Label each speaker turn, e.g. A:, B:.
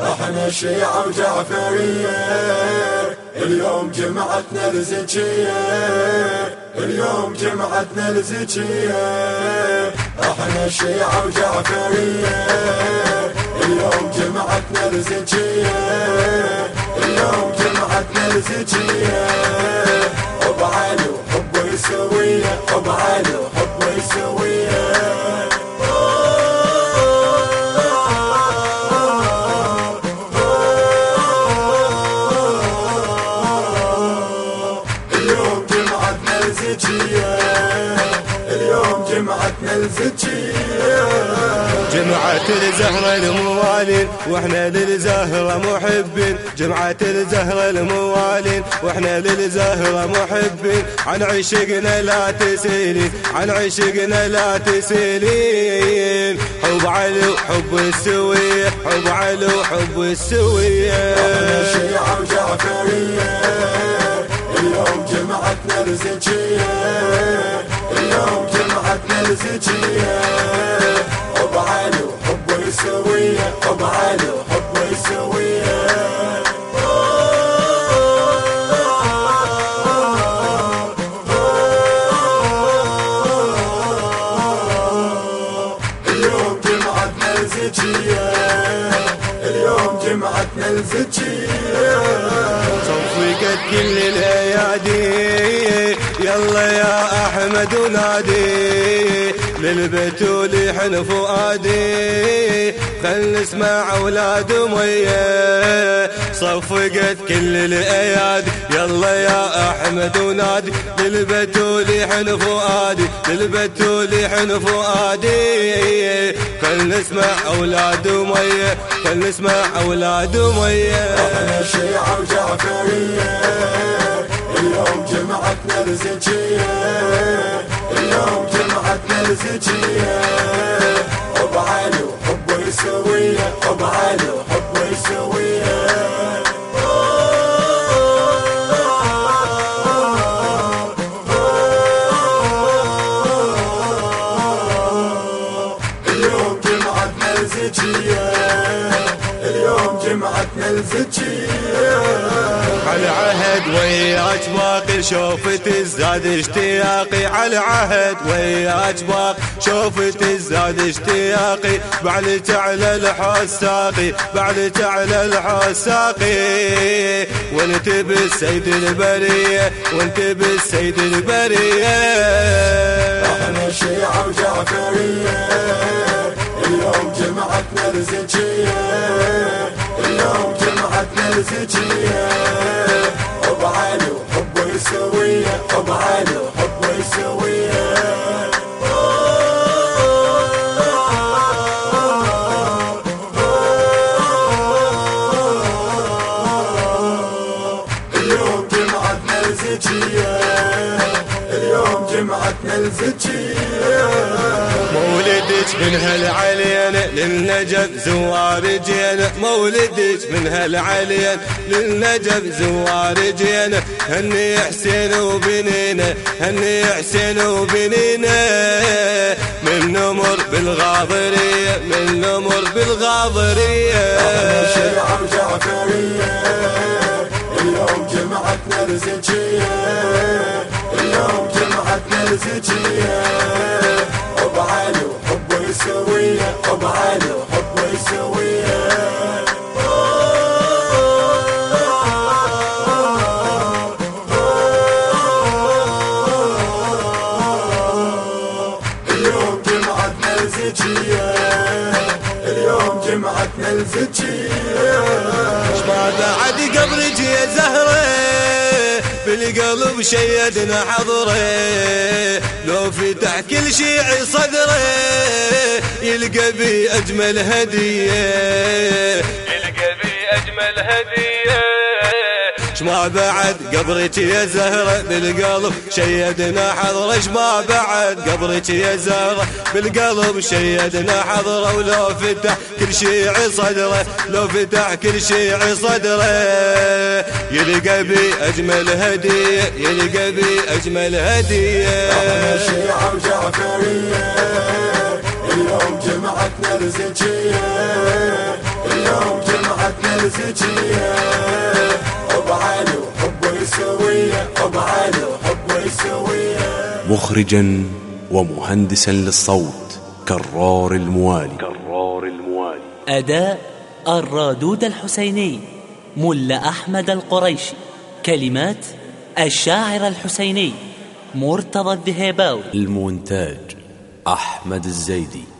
A: إحنا الشيعة وجعفرية. اليوم جمعتنا الزكية اليوم جمعتنا الزكية إحنا الشيعة وجعفرية. اليوم جمعتنا الزكية اليوم جمعتنا الزكية
B: جمعة الزهرة الموالين وإحنا للزهرة محبين. جمعة الزهرة الموالين وإحنا للزهرة محبين. عن عشقنا لا تسيلين عن عشقنا لا تسيلين. حب علي وحب السوية حب علي وحب السوية
A: شيعة وجعفرية اليوم جمعتنا اليوم حب علي وحب يسوية اليوم جمعتنا الزكية
B: يا أحمد ونادي للبتول يحن فؤادي. خل نسمع أولاد ميه صفقت كل الايادي يلا يا أحمد ونادي للبتول يحن فؤادي للبتول يحن فؤادي. خل نسمع أولاد ميه خل نسمع أولاد ميه
A: إحنا اليوم جمعتنا الزكية اليوم جمعتنا الزكية حب علي وحب يسوية حب علي وحب يسوية اليوم جمعتنا الزكية اليوم جمعتنا الزكية
B: على عهد وياك باقي شوفت الزاد اشتياقي. على عهد وياك باقي شوفت الزاد اشتياقي. بعد على الحساقي بعد على الحساقي وانت بالسيد البرية وانت بالسيد البرية.
A: إحنا شيعة وجعفرية اليوم جمعتنا الزكية جمعتنا الزكية حب علي وحب يسوية حب علي وحب يسوية اليوم جمعتنا الزكية اليوم جمعتنا الزكية
B: مولدك من هالعلين للنجف زوار جينا مولدك من هالعلين للنجف زوار جينا هني حسين وبنينا هني حسين وبنينا من نمر بالغاضرية من نمر بالغاضرية
A: اليوم جمعتنا الزكية اليوم جمعتنا الزكية
B: ما بعد قبرك يا زهرة. بالقلب شيدنا حضره لو فتح كل شيء صدره يلقى بي أجمل هدية. يلقى بي أجمل هدية. شما بعد قبرك يا زهرة بالقلب شيدنا حضرة. شما بعد قبرك يا زهرة بالقلب شيدنا حضرة. ولو فتح كل شيء صدره لو فتح كل شيء صدره. يلقى بي أجمل هدية يلقى بي أجمل هدية
A: إحنا شيعة وجعفرية اليوم جمعتنا الزكية اليوم جمعتنا الزكية أبو علي وحبه يسوية أبو علي وحبه يسوية.
C: مخرجا ومهندسا للصوت كرار الموالي. كرار الموالي.
D: أداء الرادود الحسيني. ملا أحمد القريشي كلمات الشاعر الحسيني مرتضى الذهيباوي
C: المونتاج أحمد الزيدي.